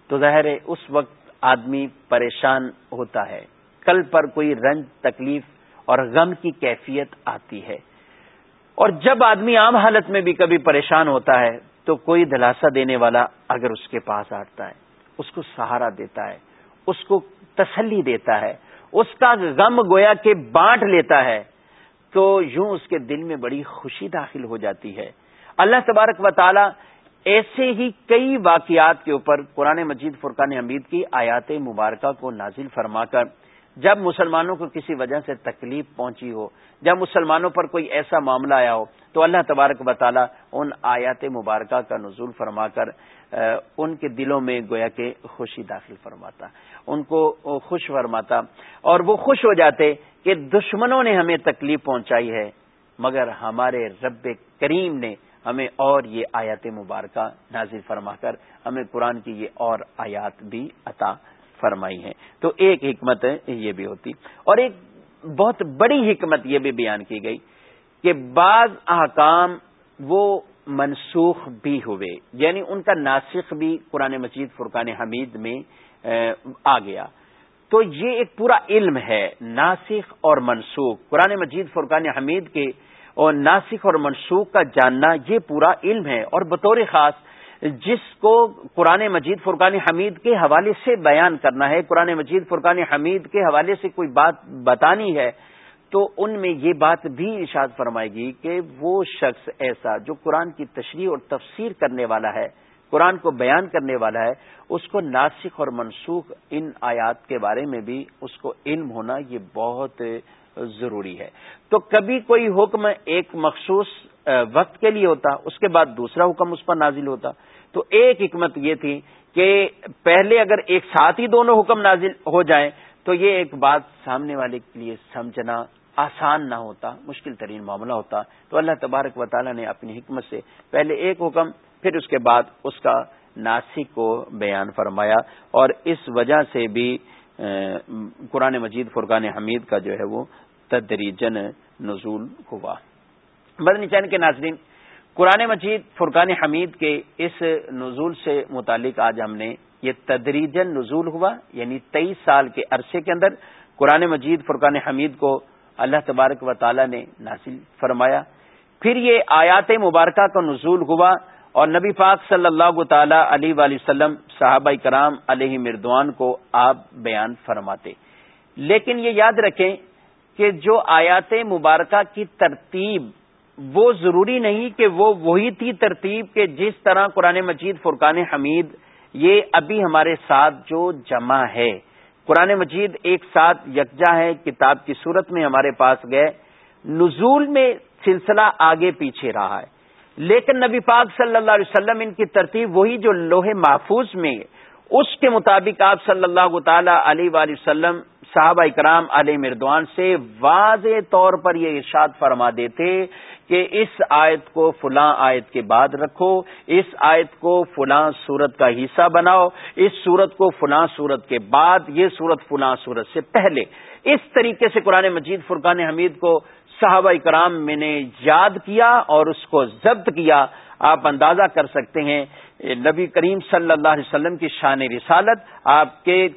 تو ظاہر اس وقت آدمی پریشان ہوتا ہے۔ کل پر کوئی رنج، تکلیف اور غم کی کیفیت آتی ہے۔ اور جب آدمی عام حالت میں بھی کبھی پریشان ہوتا ہے، تو کوئی دلاسا دینے والا اگر اس کے پاس آتا ہے، اس کو سہارا دیتا ہے، اس کو تسلی دیتا ہے، اس کا غم گویا کے بانٹ لیتا ہے۔ تو یوں اس کے دل میں بڑی خوشی داخل ہو جاتی ہے۔ اللہ تبارک و تعالی ایسے ہی کئی واقعات کے اوپر قرآن مجید فرقان حمید کی آیات مبارکہ کو نازل فرما کر جب مسلمانوں کو کسی وجہ سے تکلیف پہنچی ہو، جب مسلمانوں پر کوئی ایسا معاملہ آیا ہو، تو اللہ تبارک و تعالی ان آیات مبارکہ کا نزول فرما کر ان کے دلوں میں گویا کے خوشی داخل فرماتا، ان کو خوش فرماتا، اور وہ خوش ہو جاتے کہ دشمنوں نے ہمیں تکلیف پہنچائی ہے، مگر ہمارے رب کریم نے ہمیں اور یہ آیات مبارکہ نازل فرما کر، ہمیں قرآن کی یہ اور آیات بھی عطا فرمائی ہیں۔ تو ایک حکمت یہ بھی ہوتی۔ اور ایک بہت بڑی حکمت یہ بھی بیان کی گئی کہ بعض احکام وہ منسوخ بھی ہوئے۔ یعنی ان کا ناسخ بھی قرآن مجید فرقان حمید میں آ گیا۔ تو یہ ایک پورا علم ہے، ناسخ اور منسوخ۔ قرآن مجید فرقان حمید کے اور ناسک اور منسوخ کا جاننا یہ پورا علم ہے۔ اور بطور خاص جس کو قرآن مجید فرقان حمید کے حوالے سے بیان کرنا ہے، قرآن مجید فرقان حمید کے حوالے سے کوئی بات بتانی ہے، تو ان میں یہ بات بھی ارشاد فرمائے گی کہ وہ شخص ایسا جو قرآن کی تشریح اور تفسیر کرنے والا ہے، قرآن کو بیان کرنے والا ہے، اس کو ناسک اور منسوخ ان آیات کے بارے میں بھی اس کو علم ہونا یہ بہت ضروری ہے۔ تو کبھی کوئی حکم ایک مخصوص وقت کے لیے ہوتا، اس کے بعد دوسرا حکم اس پر نازل ہوتا۔ تو ایک حکمت یہ تھی کہ پہلے اگر ایک ساتھ ہی دونوں حکم نازل ہو جائیں، تو یہ ایک بات سامنے والے کے لیے سمجھنا آسان نہ ہوتا، مشکل ترین معاملہ ہوتا۔ تو اللہ تبارک و تعالیٰ نے اپنی حکمت سے پہلے ایک حکم، پھر اس کے بعد اس کا ناسک کو بیان فرمایا۔ اور اس وجہ سے بھی قرآن مجید فرقان حمید کا جو ہے وہ تدریجن نزول ہوا۔ بدنی چین کے ناظرین قرآن مجید فرقان حمید کے اس نزول سے متعلق آج ہم نے یہ تدریجن نزول ہوا یعنی تیئیس سال کے عرصے کے اندر قرآن مجید فرقان حمید کو اللہ تبارک و تعالی نے ناصل فرمایا۔ پھر یہ آیات مبارکہ کا نزول ہوا اور نبی پاک صلی اللہ تعالی علیہ وسلم صحابہ کرام علیہ مردوان کو آپ بیان فرماتے۔ لیکن یہ یاد رکھیں کہ جو آیات مبارکہ کی ترتیب وہ ضروری نہیں کہ وہ وہی تھی ترتیب کہ جس طرح قرآن مجید فرقان حمید، یہ ابھی ہمارے ساتھ جو جمع ہے۔ قرآن مجید ایک ساتھ یکجا ہے، کتاب کی صورت میں ہمارے پاس گئے۔ نزول میں سلسلہ آگے پیچھے رہا ہے۔ لیکن نبی پاک صلی اللہ علیہ وسلم ان کی ترتیب وہی جو لوہے محفوظ میں، اس کے مطابق آپ صلی اللہ تعالی علیہ وآلہ وسلم صحابہ اکرام علیہ مردوان سے واضح طور پر یہ ارشاد فرما دیتے کہ اس آیت کو فلاں آیت کے بعد رکھو، اس آیت کو فلاں صورت کا حصہ بناؤ، اس صورت کو فلاں صورت کے بعد، یہ صورت فلاں صورت سے پہلے۔ اس طریقے سے قرآن مجید فرقان حمید کو صحابہ کرام میں نے یاد کیا اور اس کو ضبط کیا۔ آپ اندازہ کر سکتے ہیں، نبی کریم صلی اللہ علیہ وسلم کی شان رسالت آپ کے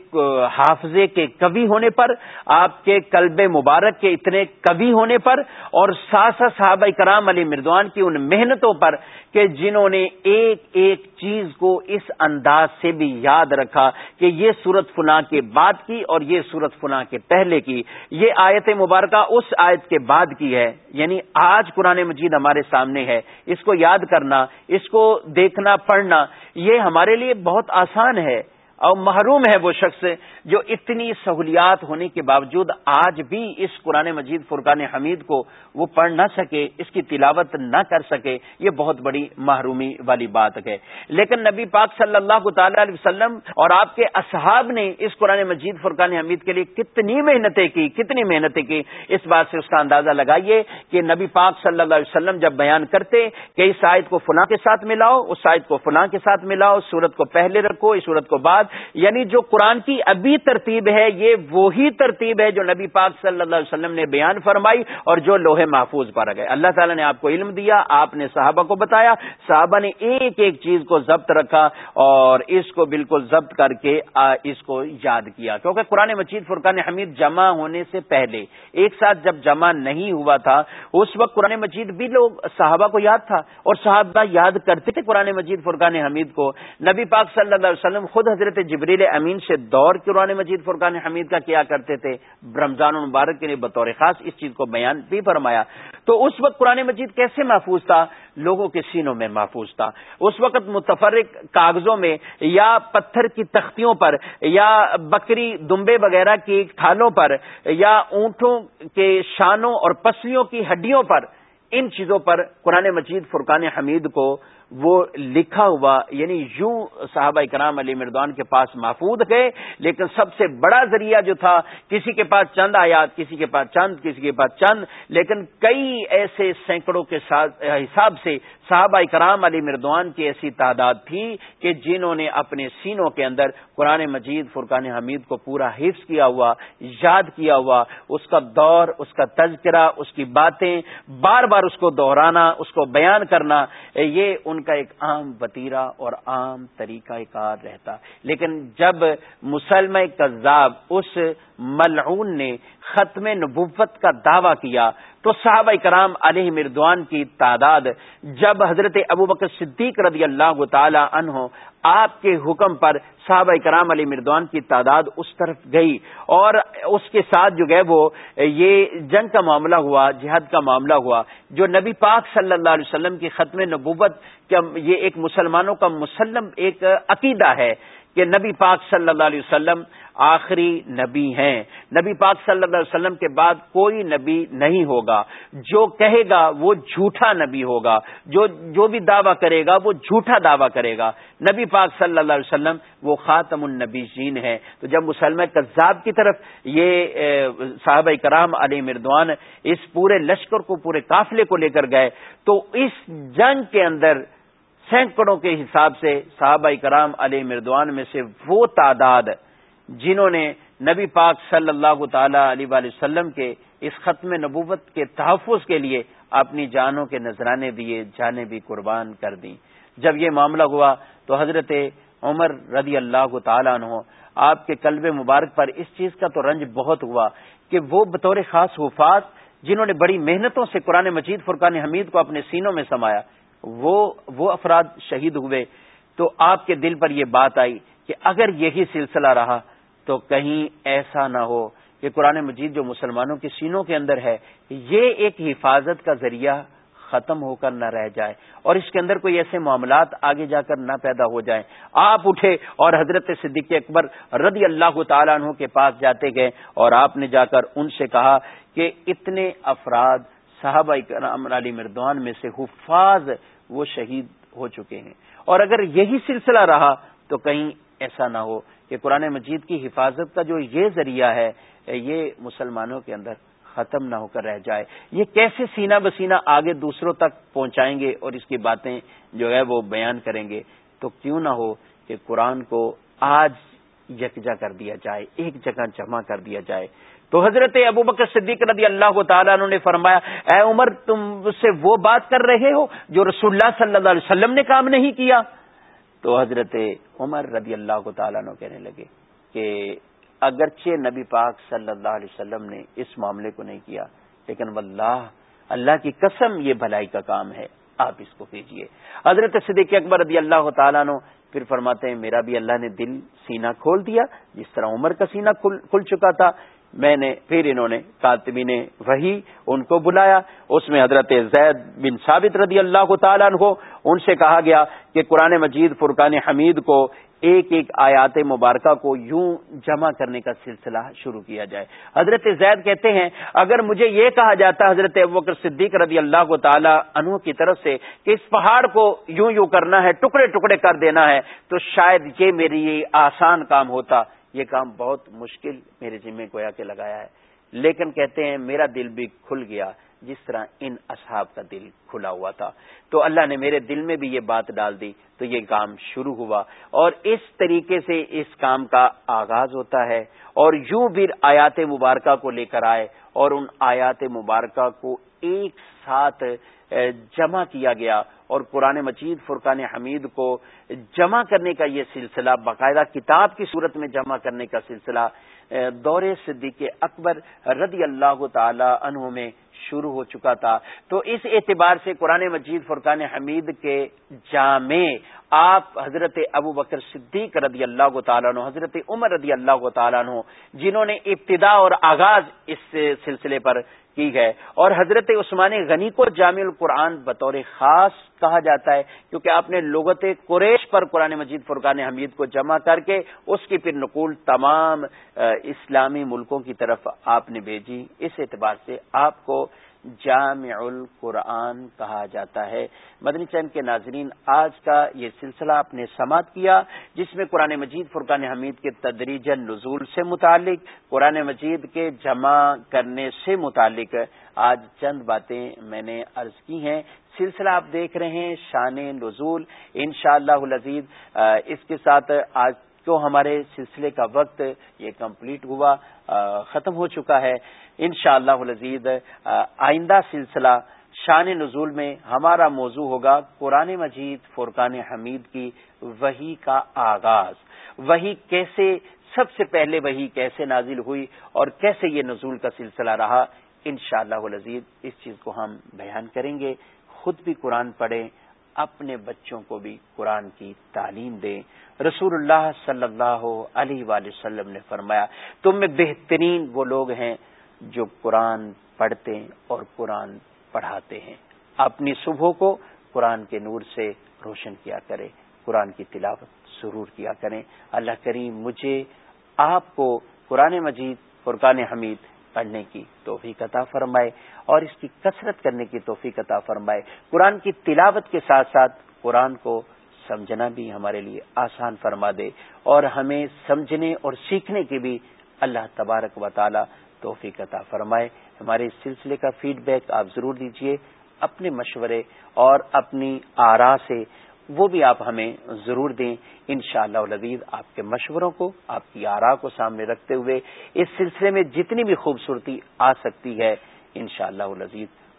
حافظے کے کبھی ہونے پر، آپ کے کلب مبارک کے اتنے کبھی ہونے پر، اور ساسا صحابہ کرام علی مردوان کی ان محنتوں پر کہ جنہوں نے ایک ایک چیز کو اس انداز سے بھی یاد رکھا کہ یہ صورت فلاں کے بعد کی اور یہ صورت فلاں کے پہلے کی۔ یہ آیت مبارکہ اس آیت کے بعد کی ہے یعنی آج قرآن مجید ہمارے سامنے ہے۔ اس کو یاد کرنا اس کو دیکھنا پڑھنا یہ ہمارے لیے بہت آسان ہے۔ اور محروم ہے وہ شخص جو اتنی سہولیات ہونے کے باوجود آج بھی اس قرآن مجید فرقان حمید کو وہ پڑھ نہ سکے، اس کی تلاوت نہ کر سکے، یہ بہت بڑی محرومی والی بات ہے۔ لیکن نبی پاک صلی اللہ تعالی علیہ وسلم اور آپ کے اصحاب نے اس قرآن مجید فرقان حمید کے لیے کتنی محنتیں کی، کتنی محنتیں کی۔ اس بات سے اس کا اندازہ لگائیے کہ نبی پاک صلی اللہ علیہ وسلم جب بیان کرتے کہ اس آیت کو فلاں کے ساتھ ملاؤ، اس آیت کو فلاں کے ساتھ ملاؤ سورت کو پہلے رکھو، اس سورت کو بعد یعنی جو قرآن کی ابھی ترتیب ہے، یہ وہی ترتیب ہے جو نبی پاک صلی اللہ علیہ وسلم نے بیان فرمائی اور جو لوہے محفوظ پر گئے۔ اللہ تعالیٰ نے آپ کو علم دیا، آپ نے صحابہ کو بتایا، صحابہ نے ایک ایک چیز کو ضبط رکھا اور اس کو بالکل ضبط کر کے اس کو یاد کیا۔ کیونکہ قرآن مجید فرقان حمید جمع ہونے سے پہلے، ایک ساتھ جب جمع نہیں ہوا تھا، اس وقت قرآن مجید بھی لوگ صحابہ کو یاد تھا اور صحابہ یاد کرتے تھے قرآن مجید فرقان حمید کو۔ نبی پاک صلی اللہ علیہ وسلم خود حضرت جبریل امین سے دور قرآن مجید فرقان حمید کا کیا کرتے تھے؟ رمضان المبارک کے لیے بطور خاص اس چیز کو بیان بھی فرمایا۔ تو اس وقت قرآن مجید کیسے محفوظ تھا؟ لوگوں کے سینوں میں محفوظ تھا۔ اس وقت متفرق کاغذوں میں یا پتھر کی تختیوں پر یا بکری دمبے وغیرہ کی تھالوں پر یا اونٹوں کے شانوں اور پسلیوں کی ہڈیوں پر ان چیزوں پر قرآن مجید فرقان حمید کو وہ لکھا ہوا یعنی یوں صحابہ کرام علی مردوان کے پاس محفوظ گئے، لیکن سب سے بڑا ذریعہ جو تھا، کسی کے پاس چند آیات، کسی کے پاس چند، کسی کے پاس چند، لیکن کئی ایسے سینکڑوں کے حساب سے صحابہ کرام علی مردوان کی ایسی تعداد تھی کہ جنہوں نے اپنے سینوں کے اندر قرآن مجید، فرقان حمید کو پورا حفظ کیا ہوا، یاد کیا ہوا، اس کا دور، اس کا تذکرہ، اس کی باتیں، بار بار اس کو دہرانا، اس کو بیان کرنا، یہ ان کا ایک عام وطیرہ اور عام طریقہ کار رہتا۔ لیکن جب مسلم کذاب اس ملعون نے ختم نبوت کا دعویٰ کیا تو صحابہ کرام علیہ مردوان کی تعداد جب حضرت ابو بکر صدیق رضی اللہ تعالی عنہ آپ کے حکم پر صحابہ کرام علی مردوان کی تعداد اس طرف گئی اور اس کے ساتھ جو گئے وہ یہ جنگ کا معاملہ ہوا، جہاد کا معاملہ ہوا، جو نبی پاک صلی اللہ علیہ وسلم کی ختم نبوت یہ ایک مسلمانوں کا مسلم ایک عقیدہ ہے۔ کہ نبی پاک صلی اللہ علیہ وسلم آخری نبی ہیں۔ نبی پاک صلی اللہ علیہ وسلم کے بعد کوئی نبی نہیں ہوگا۔ جو کہے گا وہ جھوٹا نبی ہوگا۔ جو جو بھی دعویٰ کرے گا وہ جھوٹا دعویٰ کرے گا۔ نبی پاک صلی اللہ علیہ وسلم وہ خاتم النبی جین ہے تو جب مسلم کذاب کی طرف یہ صحابہ کرام علی مردوان اس پورے لشکر کو، پورے قافلے کو لے کر گئے، تو اس جنگ کے اندر سینکڑوں کے حساب سے صحابہ کرام علی مردوان میں سے وہ تعداد جنہوں نے نبی پاک صلی اللہ تعالی علیہ وسلم کے اس ختم نبوت کے تحفظ کے لیے اپنی جانوں کے نذرانے دیے جانے بھی قربان کر دیں۔ جب یہ معاملہ ہوا تو حضرت عمر رضی اللہ تعالیٰ عنہ، آپ کے قلب مبارک پر اس چیز کا تو رنج بہت ہوا کہ وہ بطور خاص وفات جنہوں نے بڑی محنتوں سے قرآن مجید، فرقان حمید کو اپنے سینوں میں سمایا۔ وہ وہ افراد شہید ہوئے تو آپ کے دل پر یہ بات آئی کہ اگر یہی سلسلہ رہا تو کہیں ایسا نہ ہو کہ قرآن مجید جو مسلمانوں کے سینوں کے اندر ہے، یہ ایک حفاظت کا ذریعہ ختم ہو کر نہ رہ جائے اور اس کے اندر کوئی ایسے معاملات آگے جا کر نہ پیدا ہو جائیں۔ آپ اٹھے اور حضرت صدیق اکبر رضی اللہ تعالیٰ عنہ کے پاس جاتے گئے اور آپ نے جا کر ان سے کہا کہ اتنے افراد صحابہ علی مردوان میں سے حفاظ وہ شہید ہو چکے ہیں۔ اور اگر یہی سلسلہ رہا تو کہیں ایسا نہ ہو کہ قرآن مجید کی حفاظت کا جو یہ ذریعہ ہے، یہ مسلمانوں کے اندر ختم نہ ہو کر رہ جائے۔ یہ کیسے سینہ بسینہ آگے دوسروں تک پہنچائیں گے اور اس کی باتیں جو ہے وہ بیان کریں گے، تو کیوں نہ ہو کہ قرآن کو آج یکجا کر دیا جائے، ایک جگہ جمع کر دیا جائے۔ تو حضرت ابو بکر صدیق رضی اللہ تعالیٰ نے فرمایا، اے عمر، تم سے وہ بات کر رہے ہو جو رسول اللہ صلی اللہ علیہ وسلم نے کام نہیں کیا؟ تو حضرت عمر رضی اللہ تعالیٰ نو کہنے لگے کہ اگرچہ نبی پاک صلی اللہ علیہ وسلم نے اس معاملے کو نہیں کیا، لیکن واللہ، اللہ کی قسم یہ بھلائی کا کام ہے، آپ اس کو کیجیے حضرت صدیق اکبر رضی اللہ تعالیٰ نو پھر فرماتے ہیں، میرا بھی اللہ نے دل سینہ کھول دیا، جس طرح عمر کا سینہ کھل چکا تھا۔ میں نے پھر انہوں نے کاتبین وہی ان کو بلایا۔ اس میں حضرت زید بن ثابت رضی اللہ کو تعالیٰ عنہ، ان سے کہا گیا کہ قرآن مجید فرقان حمید کو ایک ایک آیات مبارکہ کو یوں جمع کرنے کا سلسلہ شروع کیا جائے۔ حضرت زید کہتے ہیں، اگر مجھے یہ کہا جاتا حضرت ابکر صدیق رضی اللہ کو تعالی عنہ کی طرف سے کہ اس پہاڑ کو یوں یوں کرنا ہے، ٹکڑے ٹکڑے کر دینا ہے، تو شاید یہ میری یہ آسان کام ہوتا۔ یہ کام بہت مشکل میرے ذمے گویا کے لگایا ہے۔ لیکن کہتے ہیں میرا دل بھی کھل گیا جس طرح ان اصحاب کا دل کھلا ہوا تھا۔ تو اللہ نے میرے دل میں بھی یہ بات ڈال دی تو یہ کام شروع ہوا۔ اور اس طریقے سے اس کام کا آغاز ہوتا ہے۔ اور یوں بھی آیات مبارکہ کو لے کر آئے اور ان آیات مبارکہ کو ایک ساتھ جمع کیا گیا اور قرآن مجید فرقان حمید کو جمع کرنے کا یہ سلسلہ، باقاعدہ کتاب کی صورت میں جمع کرنے کا سلسلہ دور صدیق اکبر رضی اللہ تعالی عنہ میں شروع ہو چکا تھا۔ تو اس اعتبار سے قرآن مجید فرقان حمید کے جامع آپ حضرت ابو بکر صدیق رضی اللہ تعالیٰ عنہ، حضرت عمر رضی اللہ تعالیٰ عنہ، جنہوں نے ابتدا اور آغاز اس سلسلے پر کی گئے اور حضرت عثمان غنی کو جامع القرآن بطور خاص کہا جاتا ہے، کیونکہ آپ نے لغت قریش پر قرآن مجید فرقان حمید کو جمع کر کے اس کی پھر نقول تمام اسلامی ملکوں کی طرف آپ نے بھیجی۔ اس اعتبار سے آپ کو جامع القرآن کہا جاتا ہے۔ مدنی چند کے ناظرین، آج کا یہ سلسلہ آپ نے سماعت کیا، جس میں قرآن مجید، فرقان حمید کے تدریجن نزول سے متعلق، قرآن مجید کے جمع کرنے سے متعلق۔ آج چند باتیں میں نے عرض کی ہیں۔ سلسلہ آپ دیکھ رہے ہیں، شان نزول۔ ان شاء اللہ اس کے ساتھ آج تو ہمارے سلسلے کا وقت یہ کمپلیٹ ہوا ختم ہو چکا ہے۔ ان شاء اللہ آئندہ سلسلہ شان نزول میں ہمارا موضوع ہوگا قرآن مجید فرقان حمید کی وہی کا آغاز۔ وہی کیسے، سب سے پہلے وہی کیسے نازل ہوئی اور کیسے یہ نزول کا سلسلہ رہا ان شاء اللہ اس چیز کو ہم بیان کریں گے۔ خود بھی قرآن پڑھیں، اپنے بچوں کو بھی قرآن کی تعلیم دیں۔ رسول اللہ صلی اللہ علیہ وآلہ وسلم نے فرمایا، تم میں بہترین وہ لوگ ہیں جو قرآن پڑھتے اور قرآن پڑھاتے ہیں۔ اپنی صبح کو قرآن کے نور سے روشن کیا کرے قرآن کی تلاوت ضرور کیا کریں۔ اللہ کریم مجھے آپ کو قرآن مجید، فرقان حمید پڑھنے کی توفیق عطا فرمائے اور اس کی کثرت کرنے کی توفیق عطا فرمائے۔ قرآن کی تلاوت کے ساتھ ساتھ قرآن کو سمجھنا بھی ہمارے لیے آسان فرما دے اور ہمیں سمجھنے اور سیکھنے کی بھی اللہ تبارک و تعالی توفیق عطا فرمائے۔ ہمارے اس سلسلے کا فیڈ بیک آپ ضرور دیجیے اپنے مشورے اور اپنی آرا سے وہ بھی آپ ہمیں ضرور دیں۔ ان شاء اللہ آپ کے مشوروں کو، آپ کی آرا کو سامنے رکھتے ہوئے اس سلسلے میں جتنی بھی خوبصورتی آ سکتی ہے ان شاء اللہ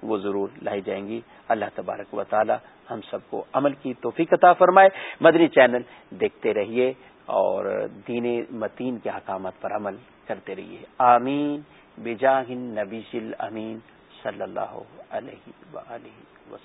وہ ضرور لائی جائیں گی۔ اللہ تبارک و تعالی ہم سب کو عمل کی توفیق عطا فرمائے۔ مدنی چینل دیکھتے رہیے اور دین متین کے احکامات پر عمل کرتے رہیے۔ آمین۔ بجاہ نبی امین صلی اللہ علیہ وسلم